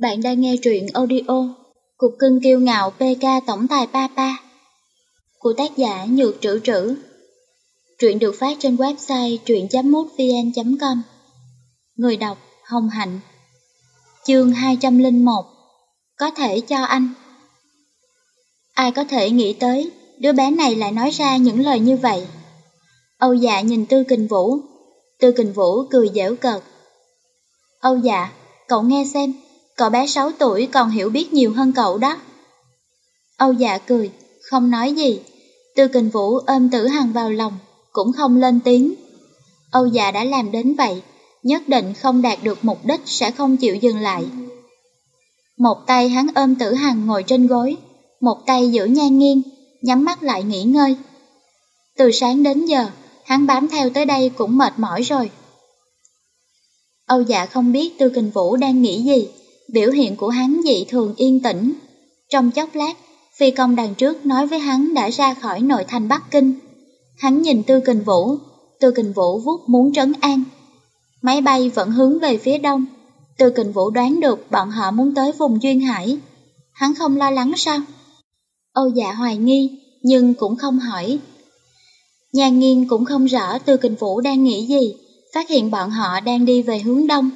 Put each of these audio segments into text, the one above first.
Bạn đang nghe truyện audio Cục cưng kiêu ngạo PK Tổng tài Papa của tác giả Nhược Trữ Trữ. Truyện được phát trên website truyện.mútvn.com Người đọc Hồng Hạnh. Chương 201 Có thể cho anh. Ai có thể nghĩ tới đứa bé này lại nói ra những lời như vậy? Âu dạ nhìn Tư Kình Vũ. Tư Kình Vũ cười dễu cợt. Âu dạ, cậu nghe xem. Cậu bé 6 tuổi còn hiểu biết nhiều hơn cậu đó. Âu dạ cười, không nói gì. Tư kình vũ ôm tử hằng vào lòng, cũng không lên tiếng. Âu dạ đã làm đến vậy, nhất định không đạt được mục đích sẽ không chịu dừng lại. Một tay hắn ôm tử hằng ngồi trên gối, một tay giữ nhan nghiêng, nhắm mắt lại nghỉ ngơi. Từ sáng đến giờ, hắn bám theo tới đây cũng mệt mỏi rồi. Âu dạ không biết Tư Kình Vũ đang nghĩ gì, Biểu hiện của hắn dị thường yên tĩnh. Trong chốc lát, phi công đằng trước nói với hắn đã ra khỏi nội thành Bắc Kinh. Hắn nhìn Tư Kình Vũ, Tư Kình Vũ vuốt muốn trấn an. Máy bay vẫn hướng về phía đông. Tư Kình Vũ đoán được bọn họ muốn tới vùng Duyên Hải. Hắn không lo lắng sao? Âu dạ hoài nghi, nhưng cũng không hỏi. Nhà nghiên cũng không rõ Tư Kình Vũ đang nghĩ gì, phát hiện bọn họ đang đi về hướng đông.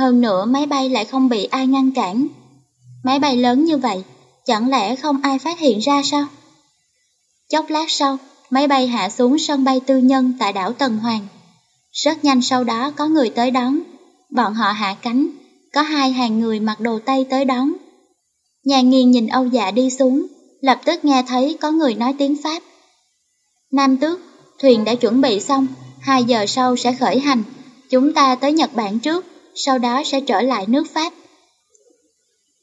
Hơn nữa máy bay lại không bị ai ngăn cản. Máy bay lớn như vậy, chẳng lẽ không ai phát hiện ra sao? Chốc lát sau, máy bay hạ xuống sân bay tư nhân tại đảo Tần Hoàng. Rất nhanh sau đó có người tới đón. Bọn họ hạ cánh, có hai hàng người mặc đồ Tây tới đón. Nhà nghiền nhìn Âu Dạ đi xuống, lập tức nghe thấy có người nói tiếng Pháp. Nam tước, thuyền đã chuẩn bị xong, hai giờ sau sẽ khởi hành. Chúng ta tới Nhật Bản trước sau đó sẽ trở lại nước Pháp.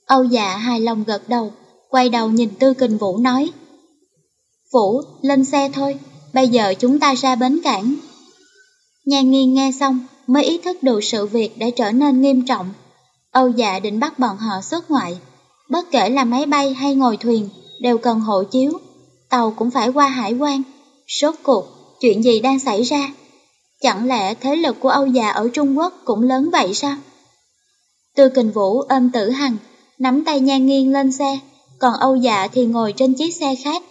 Âu dạ hài lòng gật đầu, quay đầu nhìn Tư Kình Vũ nói. Vũ, lên xe thôi, bây giờ chúng ta ra bến cảng. Nhan nghiêng nghe xong mới ý thức được sự việc đã trở nên nghiêm trọng. Âu dạ định bắt bọn họ xuất ngoại. Bất kể là máy bay hay ngồi thuyền, đều cần hộ chiếu. Tàu cũng phải qua hải quan. Sốt cuộc, chuyện gì đang xảy ra? Chẳng lẽ thế lực của Âu già ở Trung Quốc cũng lớn vậy sao? Tư kình vũ ôm tử hằng, nắm tay nhan nghiêng lên xe, còn Âu dạ thì ngồi trên chiếc xe khác.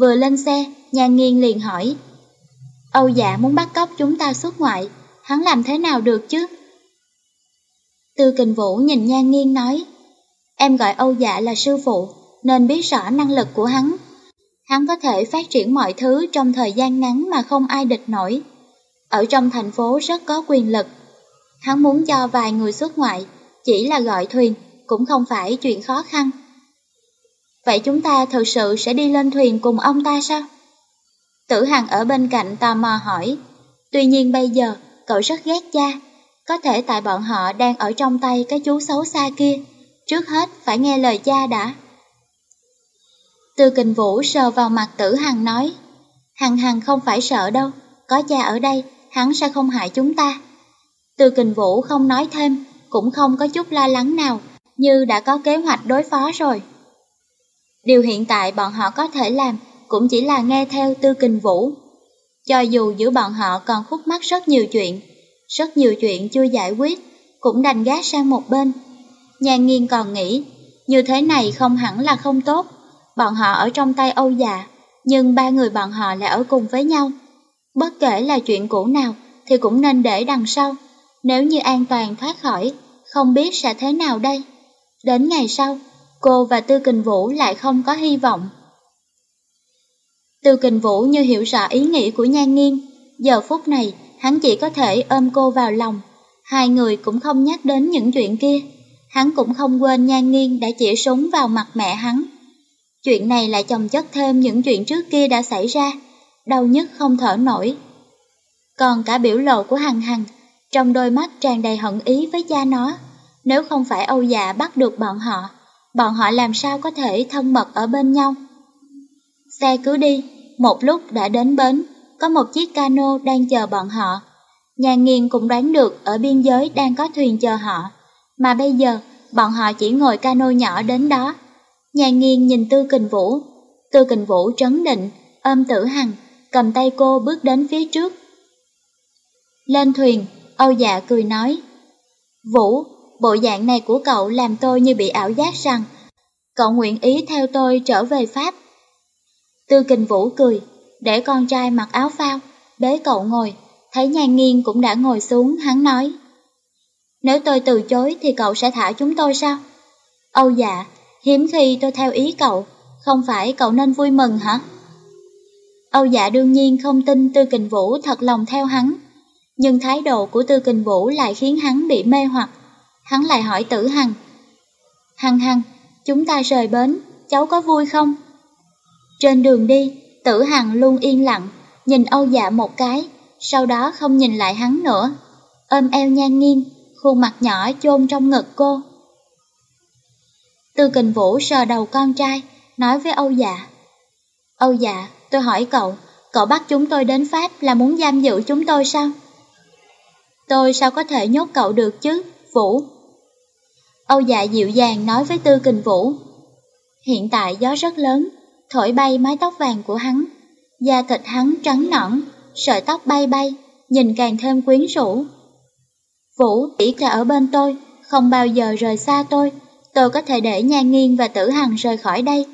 Vừa lên xe, nhan nghiêng liền hỏi. Âu dạ muốn bắt cóc chúng ta xuất ngoại, hắn làm thế nào được chứ? Tư kình vũ nhìn nhan nghiêng nói. Em gọi Âu dạ là sư phụ, nên biết rõ năng lực của hắn. Hắn có thể phát triển mọi thứ trong thời gian ngắn mà không ai địch nổi ở trong thành phố rất có quyền lực. Hắn muốn cho vài người xuất ngoại, chỉ là gọi thuyền, cũng không phải chuyện khó khăn. Vậy chúng ta thực sự sẽ đi lên thuyền cùng ông ta sao? Tử Hằng ở bên cạnh tò mò hỏi. Tuy nhiên bây giờ, cậu rất ghét cha. Có thể tại bọn họ đang ở trong tay cái chú xấu xa kia. Trước hết phải nghe lời cha đã. Từ kình vũ sờ vào mặt tử Hằng nói. Hằng Hằng không phải sợ đâu, có cha ở đây hắn sẽ không hại chúng ta. Từ kình vũ không nói thêm, cũng không có chút lo lắng nào, như đã có kế hoạch đối phó rồi. Điều hiện tại bọn họ có thể làm cũng chỉ là nghe theo tư kình vũ. Cho dù giữa bọn họ còn khúc mắc rất nhiều chuyện, rất nhiều chuyện chưa giải quyết, cũng đành gác sang một bên. Nhan nghiên còn nghĩ, như thế này không hẳn là không tốt, bọn họ ở trong tay Âu già, nhưng ba người bọn họ lại ở cùng với nhau. Bất kể là chuyện cũ nào thì cũng nên để đằng sau. Nếu như an toàn thoát khỏi, không biết sẽ thế nào đây. Đến ngày sau, cô và Tư Kình Vũ lại không có hy vọng. Tư Kình Vũ như hiểu rõ ý nghĩ của Nhan Nghiên, giờ phút này hắn chỉ có thể ôm cô vào lòng. Hai người cũng không nhắc đến những chuyện kia, hắn cũng không quên Nhan Nghiên đã chỉ súng vào mặt mẹ hắn. Chuyện này lại chồng chất thêm những chuyện trước kia đã xảy ra, đau nhức không thở nổi. Còn cả biểu lộ của Hằng Hằng, trong đôi mắt tràn đầy hận ý với cha nó, nếu không phải Âu Dạ bắt được bọn họ, bọn họ làm sao có thể thân mật ở bên nhau. Xe cứ đi, một lúc đã đến bến, có một chiếc cano đang chờ bọn họ. Nhà nghiền cũng đoán được ở biên giới đang có thuyền chờ họ, mà bây giờ bọn họ chỉ ngồi cano nhỏ đến đó. Nhà nghiền nhìn Tư Kình Vũ, Tư Kình Vũ trấn định, ôm tử hằng, cầm tay cô bước đến phía trước. Lên thuyền, Âu dạ cười nói, Vũ, bộ dạng này của cậu làm tôi như bị ảo giác rằng cậu nguyện ý theo tôi trở về Pháp. Tư Kình Vũ cười, để con trai mặc áo phao, bế cậu ngồi, thấy Nhan nghiêng cũng đã ngồi xuống, hắn nói. Nếu tôi từ chối thì cậu sẽ thả chúng tôi sao? Âu dạ, hiếm khi tôi theo ý cậu, không phải cậu nên vui mừng hả? Âu dạ đương nhiên không tin Tư Kình Vũ thật lòng theo hắn, nhưng thái độ của Tư Kình Vũ lại khiến hắn bị mê hoặc. Hắn lại hỏi Tử Hằng. Hằng Hằng, chúng ta rời bến, cháu có vui không? Trên đường đi, Tử Hằng luôn yên lặng, nhìn Âu dạ một cái, sau đó không nhìn lại hắn nữa. Ôm eo nhan nghiêng, khuôn mặt nhỏ chôn trong ngực cô. Tư Kình Vũ sờ đầu con trai, nói với Âu dạ. Âu dạ, tôi hỏi cậu, cậu bắt chúng tôi đến Pháp là muốn giam giữ chúng tôi sao? Tôi sao có thể nhốt cậu được chứ, Vũ? Âu dạ dịu dàng nói với Tư Kình Vũ. Hiện tại gió rất lớn, thổi bay mái tóc vàng của hắn. Da thịt hắn trắng nõn, sợi tóc bay bay, nhìn càng thêm quyến rũ. Vũ chỉ là ở bên tôi, không bao giờ rời xa tôi. Tôi có thể để Nha Nghiên và Tử Hằng rời khỏi đây.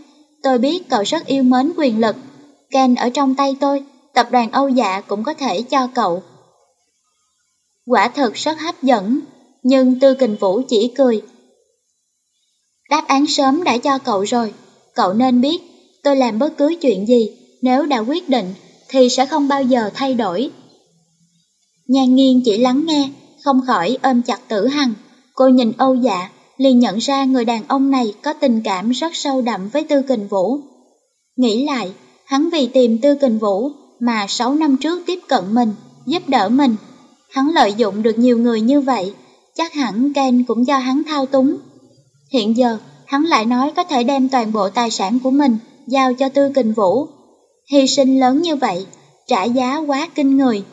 Tôi biết cậu rất yêu mến quyền lực. Ken ở trong tay tôi, tập đoàn Âu Dạ cũng có thể cho cậu. Quả thật rất hấp dẫn, nhưng Tư Kình Vũ chỉ cười. Đáp án sớm đã cho cậu rồi, cậu nên biết tôi làm bất cứ chuyện gì, nếu đã quyết định thì sẽ không bao giờ thay đổi. Nhan nghiêng chỉ lắng nghe, không khỏi ôm chặt tử hằng. Cô nhìn Âu dạ, liền nhận ra người đàn ông này có tình cảm rất sâu đậm với Tư Kình Vũ. Nghĩ lại, hắn vì tìm Tư Kình Vũ mà 6 năm trước tiếp cận mình, giúp đỡ mình. Hắn lợi dụng được nhiều người như vậy, chắc hẳn Ken cũng do hắn thao túng. Hiện giờ, hắn lại nói có thể đem toàn bộ tài sản của mình giao cho Tư Kình Vũ. Hy sinh lớn như vậy, trả giá quá kinh người.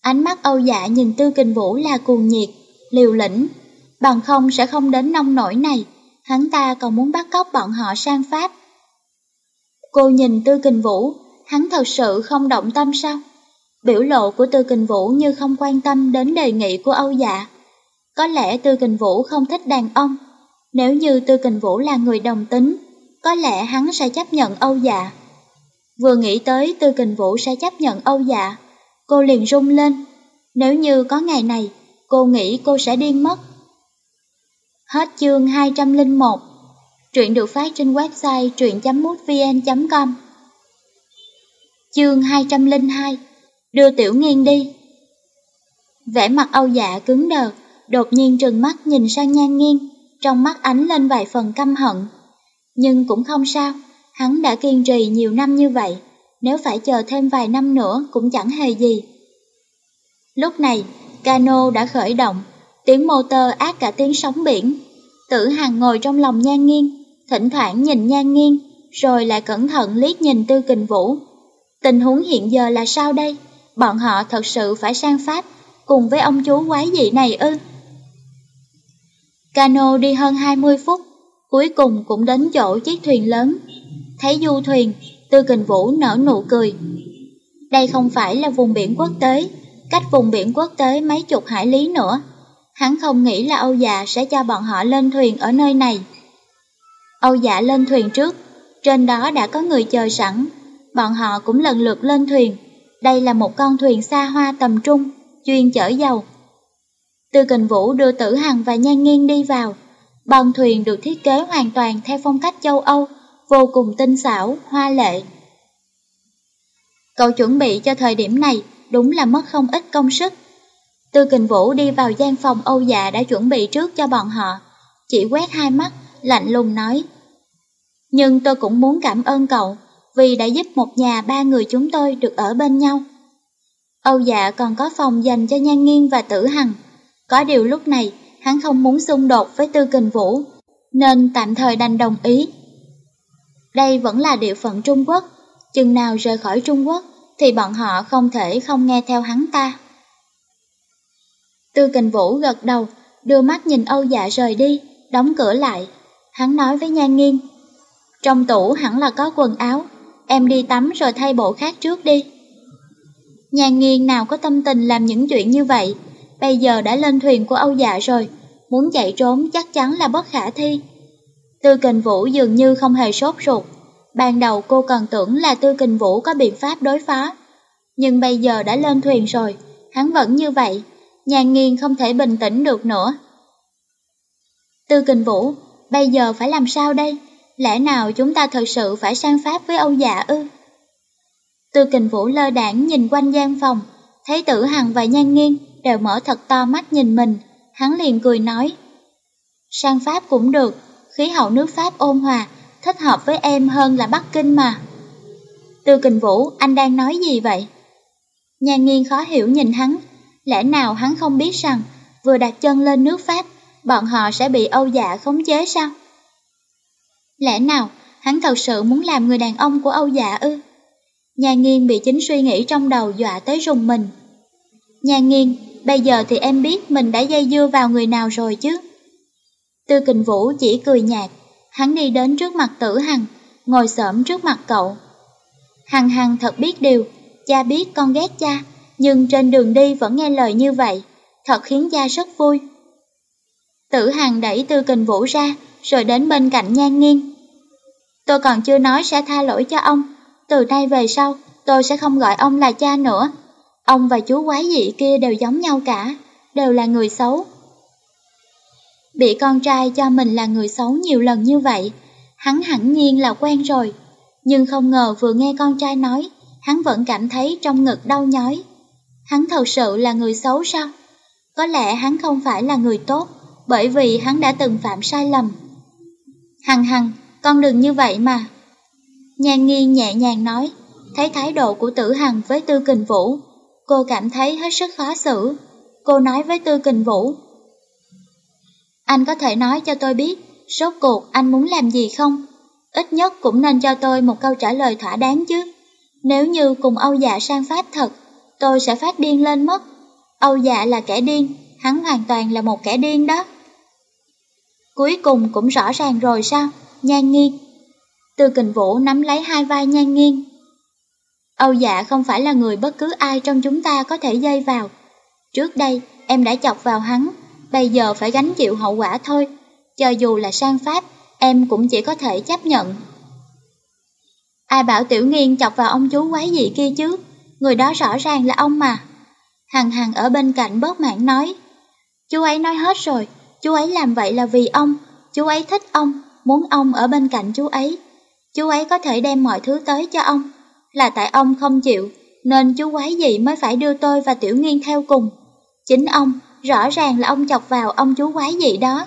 Ánh mắt Âu Dạ nhìn Tư Kình Vũ là cuồng nhiệt, liều lĩnh, bằng không sẽ không đến nông nổi này, hắn ta còn muốn bắt cóc bọn họ sang Pháp. Cô nhìn Tư Kình Vũ, hắn thật sự không động tâm sao? Biểu lộ của Tư Kình Vũ như không quan tâm đến đề nghị của Âu Dạ. Có lẽ Tư Kình Vũ không thích đàn ông, nếu như Tư Kình Vũ là người đồng tính, có lẽ hắn sẽ chấp nhận Âu Dạ. Vừa nghĩ tới Tư Kình Vũ sẽ chấp nhận Âu Dạ, cô liền rung lên. Nếu như có ngày này, cô nghĩ cô sẽ điên mất. Hết chương 201 Truyện được phát trên website truyện.mútvn.com Chương 202 Đưa Tiểu Nghiên đi Vẻ mặt Âu Dạ cứng đờ, đột nhiên trừng mắt nhìn sang Nhan Nghiên, trong mắt ánh lên vài phần căm hận. Nhưng cũng không sao, hắn đã kiên trì nhiều năm như vậy, nếu phải chờ thêm vài năm nữa cũng chẳng hề gì. Lúc này, cano đã khởi động, tiếng motor át cả tiếng sóng biển. Tử Hằng ngồi trong lòng Nhan Nghiên, thỉnh thoảng nhìn Nhan nghiêng rồi lại cẩn thận liếc nhìn Tư Kình Vũ. Tình huống hiện giờ là sao đây? Bọn họ thật sự phải sang Pháp, cùng với ông chú quái dị này ư? Cano đi hơn 20 phút, cuối cùng cũng đến chỗ chiếc thuyền lớn. Thấy du thuyền, Tư Kình Vũ nở nụ cười. Đây không phải là vùng biển quốc tế, cách vùng biển quốc tế mấy chục hải lý nữa. Hắn không nghĩ là Âu già sẽ cho bọn họ lên thuyền ở nơi này. Âu Dạ lên thuyền trước, trên đó đã có người chờ sẵn, bọn họ cũng lần lượt lên thuyền. Đây là một con thuyền xa hoa tầm trung, chuyên chở dầu. Tư Kình Vũ đưa Tử Hằng và Nhan Nghiên đi vào. Bọn thuyền được thiết kế hoàn toàn theo phong cách châu Âu, vô cùng tinh xảo, hoa lệ. Cậu chuẩn bị cho thời điểm này đúng là mất không ít công sức. Tư Kình Vũ đi vào gian phòng Âu Dạ đã chuẩn bị trước cho bọn họ, chỉ quét hai mắt, lạnh lùng nói. Nhưng tôi cũng muốn cảm ơn cậu, vì đã giúp một nhà ba người chúng tôi được ở bên nhau. Âu Dạ còn có phòng dành cho Nhan Nghiên và Tử Hằng. Có điều lúc này, hắn không muốn xung đột với Tư Kình Vũ, nên tạm thời đành đồng ý. Đây vẫn là địa phận Trung Quốc, chừng nào rời khỏi Trung Quốc thì bọn họ không thể không nghe theo hắn ta. Tư Kình Vũ gật đầu, đưa mắt nhìn Âu Dạ rời đi, đóng cửa lại. Hắn nói với Nhan Nghiên, trong tủ hẳn là có quần áo, em đi tắm rồi thay bộ khác trước đi. Nhan Nghiên nào có tâm tình làm những chuyện như vậy, bây giờ đã lên thuyền của Âu Dạ rồi, muốn chạy trốn chắc chắn là bất khả thi. Tư Kình Vũ dường như không hề sốt ruột. Ban đầu cô còn tưởng là Tư Kình Vũ có biện pháp đối phó. Nhưng bây giờ đã lên thuyền rồi, hắn vẫn như vậy, nhan nghiêng không thể bình tĩnh được nữa. Tư Kình Vũ, bây giờ phải làm sao đây? Lẽ nào chúng ta thật sự phải sang Pháp với Âu Dạ ư? Tư Kình Vũ lơ đảng nhìn quanh gian phòng, thấy Tử Hằng và Nhan nghiêng đều mở thật to mắt nhìn mình, hắn liền cười nói. Sang Pháp cũng được, khí hậu nước Pháp ôn hòa, thích hợp với em hơn là Bắc Kinh mà. Tư Kình Vũ, anh đang nói gì vậy? Nhan nghiêng khó hiểu nhìn hắn, lẽ nào hắn không biết rằng vừa đặt chân lên nước Pháp, bọn họ sẽ bị Âu Dạ khống chế sao? Lẽ nào hắn thật sự muốn làm người đàn ông của Âu Dạ ư? Nhà nghiên bị chính suy nghĩ trong đầu dọa tới rùng mình. Nhà nghiên, bây giờ thì em biết mình đã dây dưa vào người nào rồi chứ? Tư kình vũ chỉ cười nhạt, hắn đi đến trước mặt tử hằng, ngồi xổm trước mặt cậu. Hằng hằng thật biết điều, cha biết con ghét cha, nhưng trên đường đi vẫn nghe lời như vậy, thật khiến cha rất vui. Tử hằng đẩy tư kình vũ ra, rồi đến bên cạnh nhan nghiêng. Tôi còn chưa nói sẽ tha lỗi cho ông, từ nay về sau, tôi sẽ không gọi ông là cha nữa. Ông và chú quái dị kia đều giống nhau cả, đều là người xấu. Bị con trai cho mình là người xấu nhiều lần như vậy, hắn hẳn nhiên là quen rồi. Nhưng không ngờ vừa nghe con trai nói, hắn vẫn cảm thấy trong ngực đau nhói. Hắn thật sự là người xấu sao? Có lẽ hắn không phải là người tốt, bởi vì hắn đã từng phạm sai lầm. Hằng hằng, con đừng như vậy mà. Nhan nghiêng nhẹ nhàng nói, thấy thái độ của tử hằng với tư kình vũ, cô cảm thấy hết sức khó xử. Cô nói với tư kình vũ, Anh có thể nói cho tôi biết, rốt cuộc anh muốn làm gì không? Ít nhất cũng nên cho tôi một câu trả lời thỏa đáng chứ. Nếu như cùng Âu Dạ sang Pháp thật, tôi sẽ phát điên lên mất. Âu Dạ là kẻ điên, hắn hoàn toàn là một kẻ điên đó. Cuối cùng cũng rõ ràng rồi sao, nhan nghiêng. Từ kình vũ nắm lấy hai vai nhan nghiêng. Âu dạ không phải là người bất cứ ai trong chúng ta có thể dây vào. Trước đây, em đã chọc vào hắn, bây giờ phải gánh chịu hậu quả thôi. Cho dù là sang Pháp, em cũng chỉ có thể chấp nhận. Ai bảo tiểu nghiên chọc vào ông chú quái gì kia chứ, người đó rõ ràng là ông mà. Hằng hằng ở bên cạnh bớt mạng nói, chú ấy nói hết rồi, chú ấy làm vậy là vì ông, chú ấy thích ông, muốn ông ở bên cạnh chú ấy. Chú ấy có thể đem mọi thứ tới cho ông, là tại ông không chịu, nên chú quái gì mới phải đưa tôi và Tiểu Nghiên theo cùng. Chính ông, rõ ràng là ông chọc vào ông chú quái gì đó.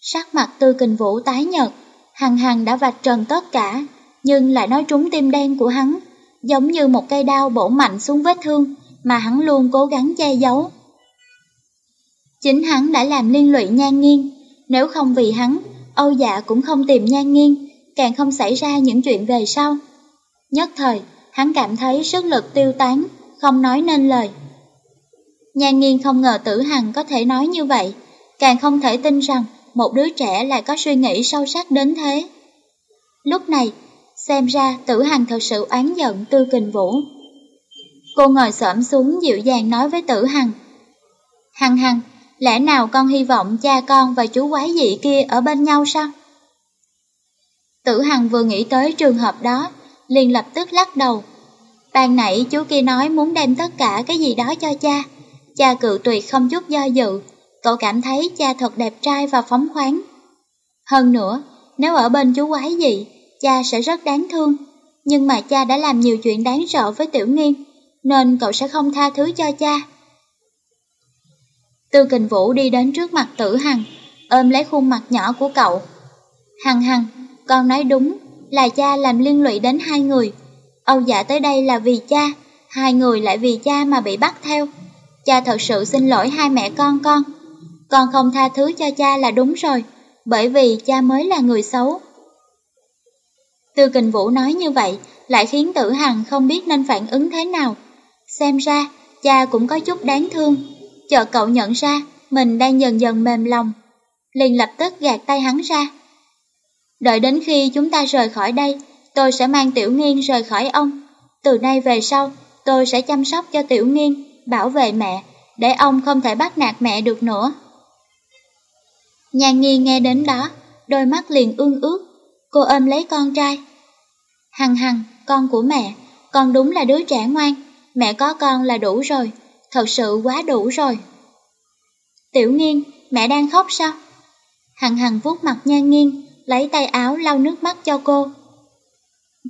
Sắc mặt tư kình vũ tái nhợt, hằng hằng đã vạch trần tất cả, nhưng lại nói trúng tim đen của hắn, giống như một cây đao bổ mạnh xuống vết thương mà hắn luôn cố gắng che giấu. Chính hắn đã làm liên lụy nhan nghiêng, nếu không vì hắn, Âu dạ cũng không tìm nhan nghiêng, càng không xảy ra những chuyện về sau. Nhất thời, hắn cảm thấy sức lực tiêu tán, không nói nên lời. Nhan nghiêng không ngờ tử hằng có thể nói như vậy, càng không thể tin rằng một đứa trẻ lại có suy nghĩ sâu sắc đến thế. Lúc này, xem ra tử hằng thật sự oán giận tư kình vũ. Cô ngồi xổm xuống dịu dàng nói với tử hằng. Hằng hằng, lẽ nào con hy vọng cha con và chú quái dị kia ở bên nhau sao? Tử Hằng vừa nghĩ tới trường hợp đó, liền lập tức lắc đầu. Ban nãy chú kia nói muốn đem tất cả cái gì đó cho cha. Cha cự tuyệt không chút do dự, cậu cảm thấy cha thật đẹp trai và phóng khoáng. Hơn nữa, nếu ở bên chú quái dị, cha sẽ rất đáng thương. Nhưng mà cha đã làm nhiều chuyện đáng sợ với Tiểu Nghiên, nên cậu sẽ không tha thứ cho cha. Tư Kình Vũ đi đến trước mặt Tử Hằng, ôm lấy khuôn mặt nhỏ của cậu. Hằng Hằng, con nói đúng, là cha làm liên lụy đến hai người. Âu dạ tới đây là vì cha, hai người lại vì cha mà bị bắt theo. Cha thật sự xin lỗi hai mẹ con con. Con không tha thứ cho cha là đúng rồi, bởi vì cha mới là người xấu. Tư kình vũ nói như vậy, lại khiến tử hằng không biết nên phản ứng thế nào. Xem ra, cha cũng có chút đáng thương. Chờ cậu nhận ra, mình đang dần dần mềm lòng. liền lập tức gạt tay hắn ra, Đợi đến khi chúng ta rời khỏi đây, tôi sẽ mang Tiểu Nghiên rời khỏi ông. Từ nay về sau, tôi sẽ chăm sóc cho Tiểu Nghiên, bảo vệ mẹ, để ông không thể bắt nạt mẹ được nữa. Nhà nghi nghe đến đó, đôi mắt liền ương ướt, cô ôm lấy con trai. Hằng hằng, con của mẹ, con đúng là đứa trẻ ngoan, mẹ có con là đủ rồi, thật sự quá đủ rồi. Tiểu nghiên, mẹ đang khóc sao? Hằng hằng vuốt mặt nhan nghiên, lấy tay áo lau nước mắt cho cô.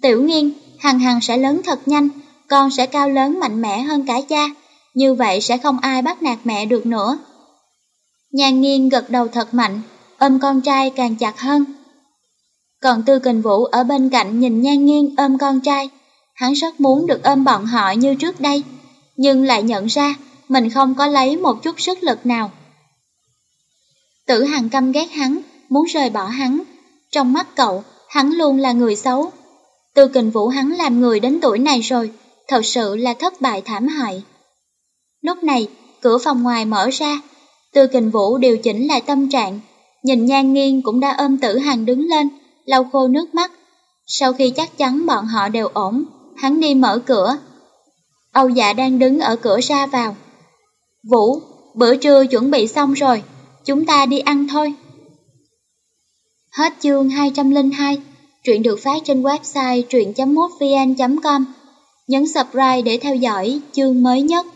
Tiểu nghiên, hằng hằng sẽ lớn thật nhanh, con sẽ cao lớn mạnh mẽ hơn cả cha, như vậy sẽ không ai bắt nạt mẹ được nữa. Nhan nghiên gật đầu thật mạnh, ôm con trai càng chặt hơn. Còn Tư Kình Vũ ở bên cạnh nhìn Nhan nghiên ôm con trai, hắn rất muốn được ôm bọn họ như trước đây, nhưng lại nhận ra mình không có lấy một chút sức lực nào. Tử Hằng căm ghét hắn, muốn rời bỏ hắn. Trong mắt cậu, hắn luôn là người xấu. Tư kình vũ hắn làm người đến tuổi này rồi, thật sự là thất bại thảm hại. Lúc này, cửa phòng ngoài mở ra, Tư kình vũ điều chỉnh lại tâm trạng, nhìn nhan nghiêng cũng đã ôm tử hằng đứng lên, lau khô nước mắt. Sau khi chắc chắn bọn họ đều ổn, hắn đi mở cửa. Âu dạ đang đứng ở cửa ra vào. Vũ, bữa trưa chuẩn bị xong rồi, chúng ta đi ăn thôi. Hết chương 202, truyện được phát trên website truyện.mútvn.com. Nhấn subscribe để theo dõi chương mới nhất.